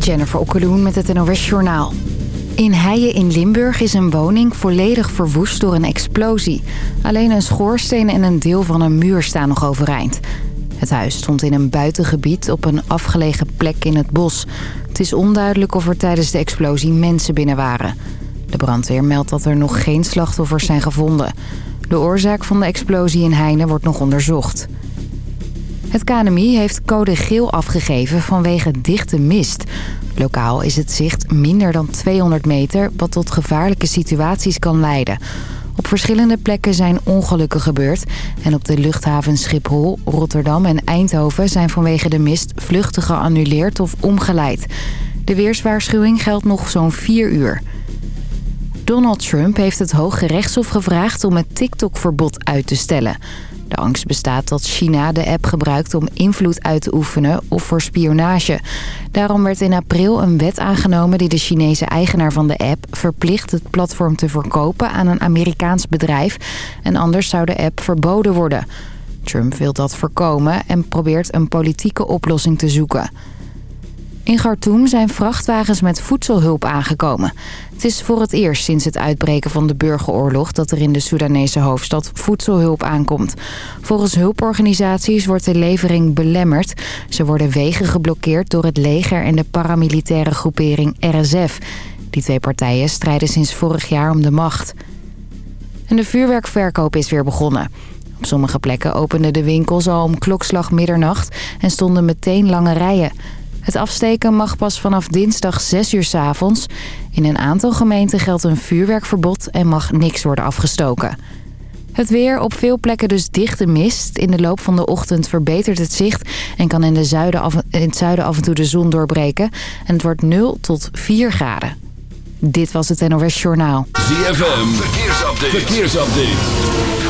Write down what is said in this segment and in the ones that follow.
Jennifer Okkeloen met het NOS Journaal. In Heijen in Limburg is een woning volledig verwoest door een explosie. Alleen een schoorsteen en een deel van een muur staan nog overeind. Het huis stond in een buitengebied op een afgelegen plek in het bos. Het is onduidelijk of er tijdens de explosie mensen binnen waren. De brandweer meldt dat er nog geen slachtoffers zijn gevonden. De oorzaak van de explosie in Heine wordt nog onderzocht. Het KNMI heeft code geel afgegeven vanwege dichte mist. Lokaal is het zicht minder dan 200 meter, wat tot gevaarlijke situaties kan leiden. Op verschillende plekken zijn ongelukken gebeurd. En op de luchthavens Schiphol, Rotterdam en Eindhoven... zijn vanwege de mist vluchten geannuleerd of omgeleid. De weerswaarschuwing geldt nog zo'n 4 uur. Donald Trump heeft het Hoge Rechtshof gevraagd om het TikTok-verbod uit te stellen... De angst bestaat dat China de app gebruikt om invloed uit te oefenen of voor spionage. Daarom werd in april een wet aangenomen die de Chinese eigenaar van de app verplicht het platform te verkopen aan een Amerikaans bedrijf. En anders zou de app verboden worden. Trump wil dat voorkomen en probeert een politieke oplossing te zoeken. In Khartoum zijn vrachtwagens met voedselhulp aangekomen. Het is voor het eerst sinds het uitbreken van de burgeroorlog... dat er in de Soedanese hoofdstad voedselhulp aankomt. Volgens hulporganisaties wordt de levering belemmerd. Ze worden wegen geblokkeerd door het leger en de paramilitaire groepering RSF. Die twee partijen strijden sinds vorig jaar om de macht. En de vuurwerkverkoop is weer begonnen. Op sommige plekken openden de winkels al om klokslag middernacht... en stonden meteen lange rijen... Het afsteken mag pas vanaf dinsdag 6 uur s avonds. In een aantal gemeenten geldt een vuurwerkverbod en mag niks worden afgestoken. Het weer, op veel plekken dus dichte mist. In de loop van de ochtend verbetert het zicht... en kan in, de zuiden af, in het zuiden af en toe de zon doorbreken. En het wordt 0 tot 4 graden. Dit was het NOS Journaal. ZFM, verkeersupdate. verkeersupdate.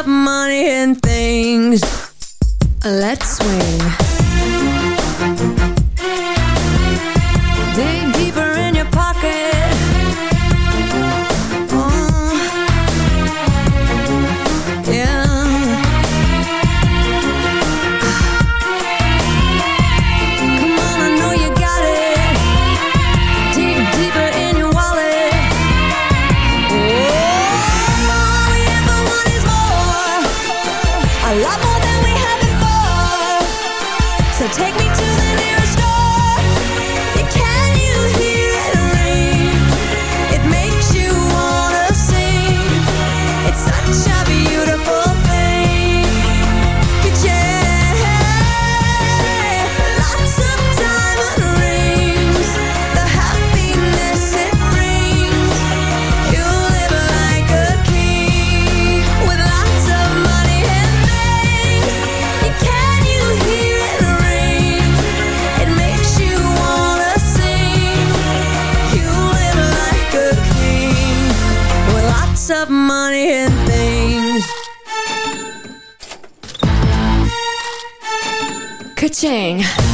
of money and things. Let's swing Ka-ching.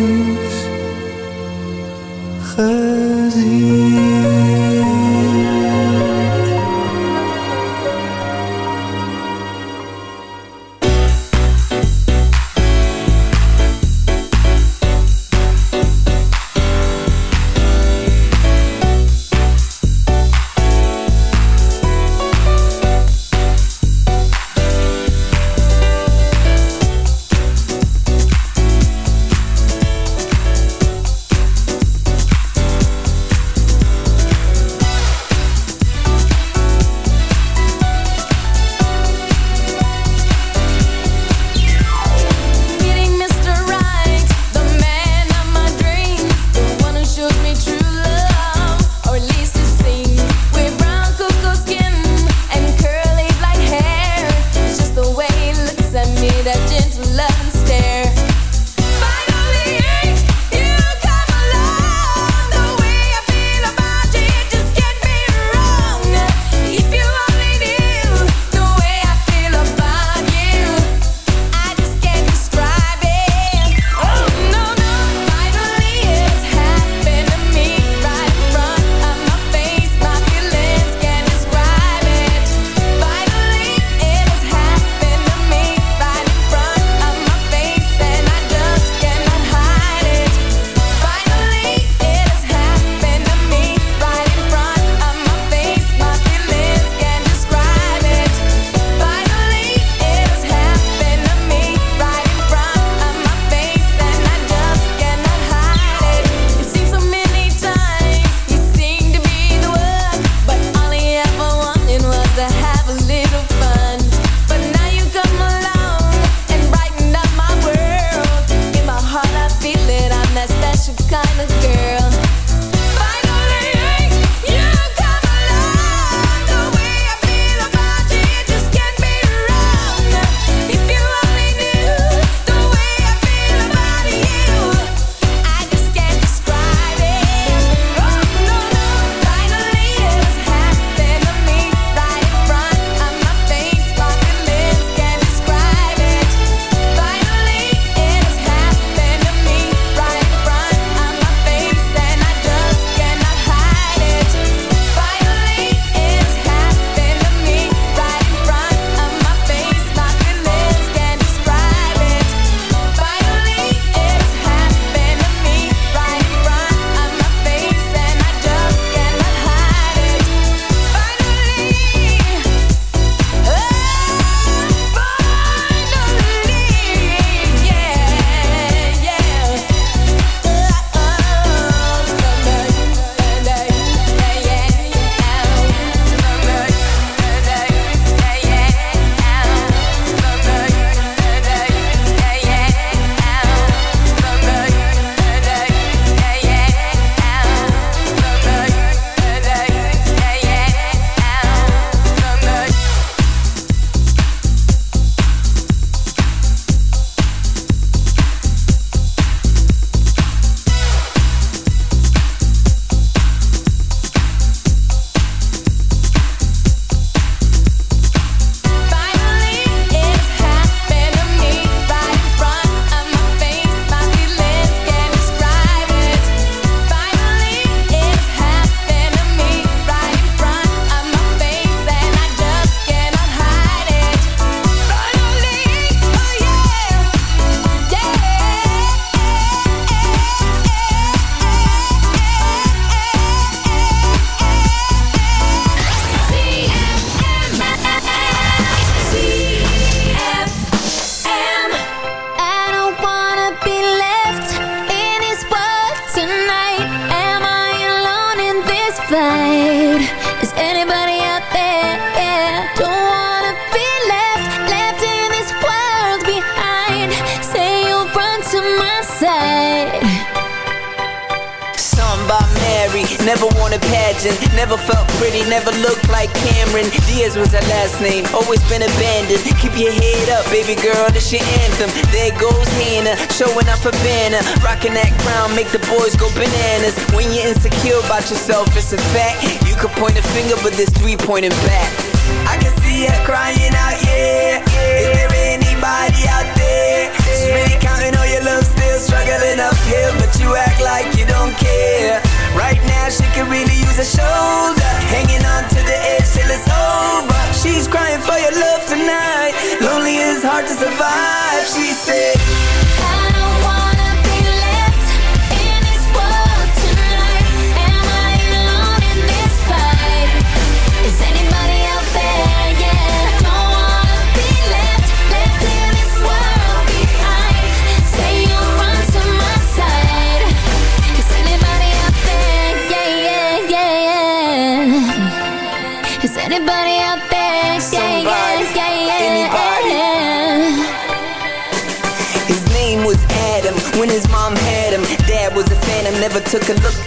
about yourself, it's a fact. You could point a finger, but there's three pointing back.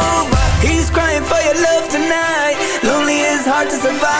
over He's crying for your love tonight. Lonely is hard to survive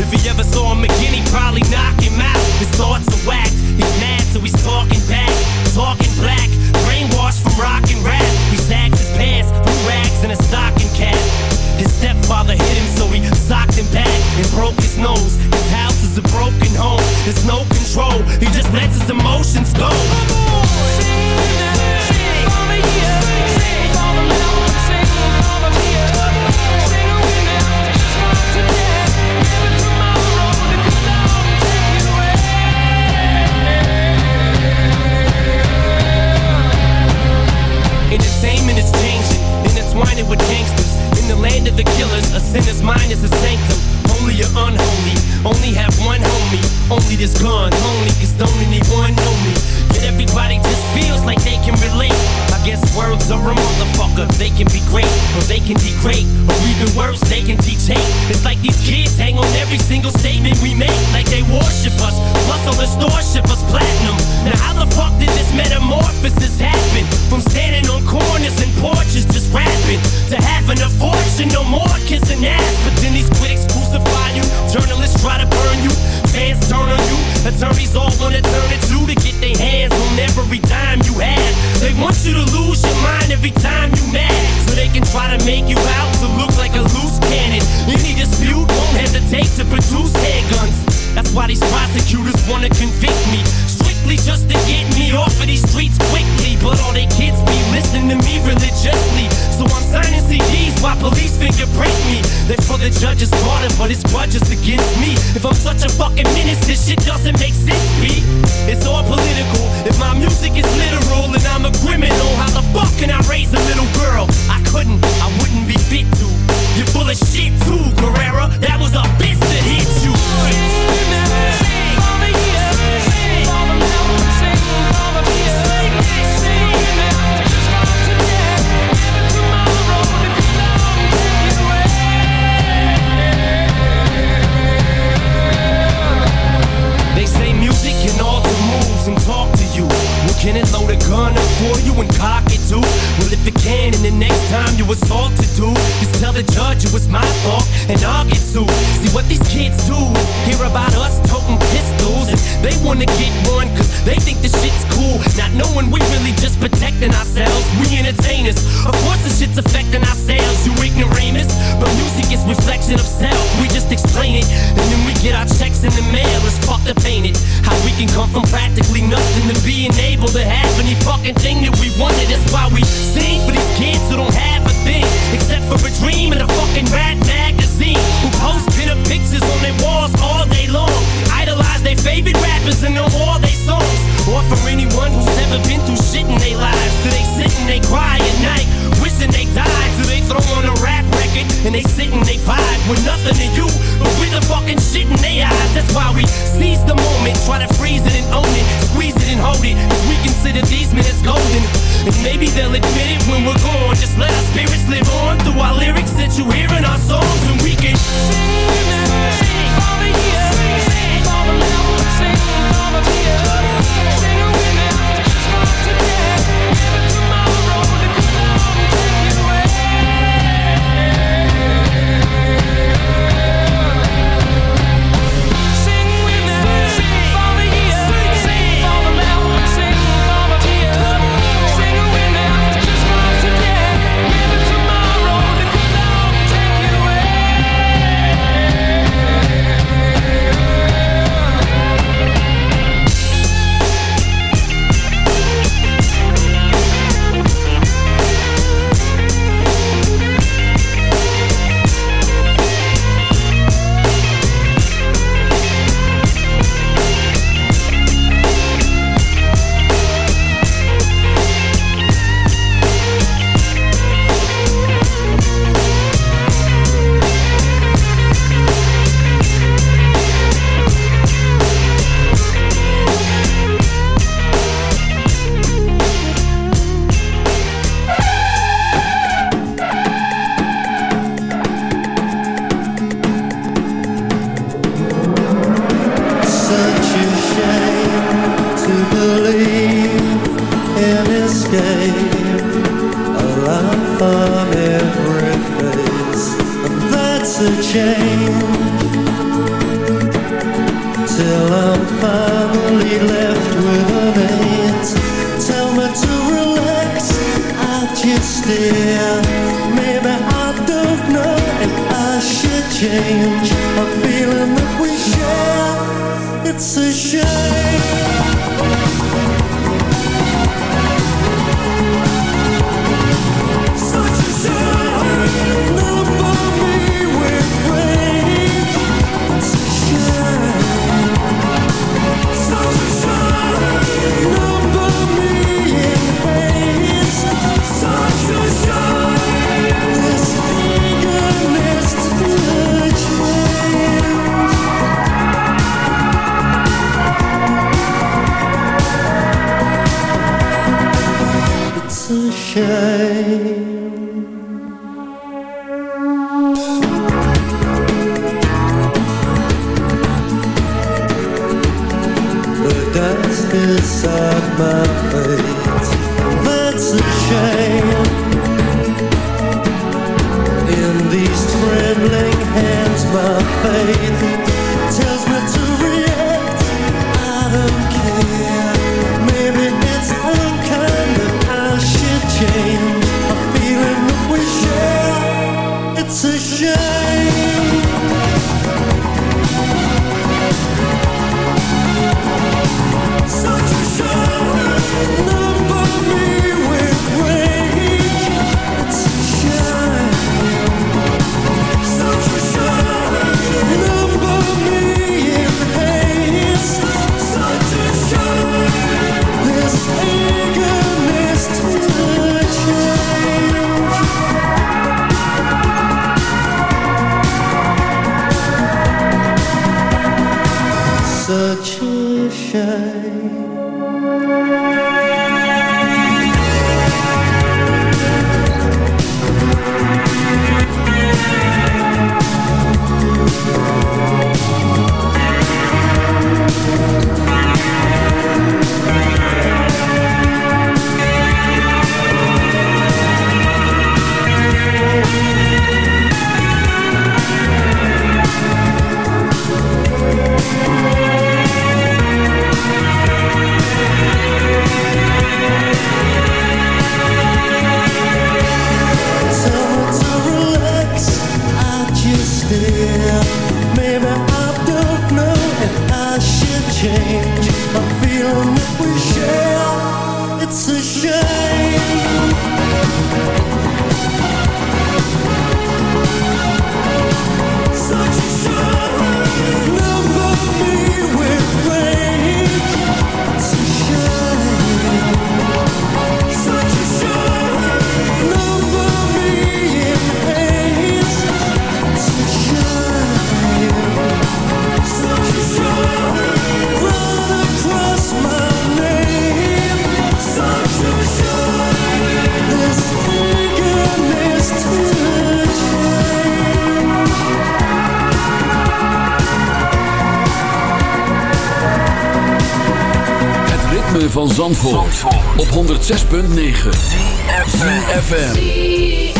If he ever saw a again, probably knock him out. His thoughts are whacked. He's mad, so he's talking back, talking black. Brainwashed from rock and rap. He sags his pants, blue rags, and a stocking cap. His stepfather hit him, so he socked him back and broke his nose. His house is a broken home. There's no control. He just lets his emotions go. is gone, lonely, cause don't anyone know me. Yet everybody just feels like they can relate. I guess words are a motherfucker. They can be great, or they can degrade, or even worse, they can teach hate. It's like these kids hang on every single statement we make, like they worship us. Plus, all the store ship us platinum. Now, how the fuck did this metamorphosis happen? From standing on corners and porches just rapping to having a fortune, no more kissing ass. But then these critics crucify you, journalists try to Attorneys all wanna turn it you to get their hands on every dime you have. They want you to lose your mind every time you mad, so they can try to make you out to look like a loose cannon. Any dispute won't hesitate to produce handguns. That's why these prosecutors wanna convict me strictly just to get me off of these streets quickly. But all they kids be listening to me religiously. So I'm signing CDs while police fingerprint me. They're for the judge's daughter, but his grudges against me. If I'm such a fucking menace, this shit doesn't make sense Zandvoort, Zandvoort. op 106.9 CFFM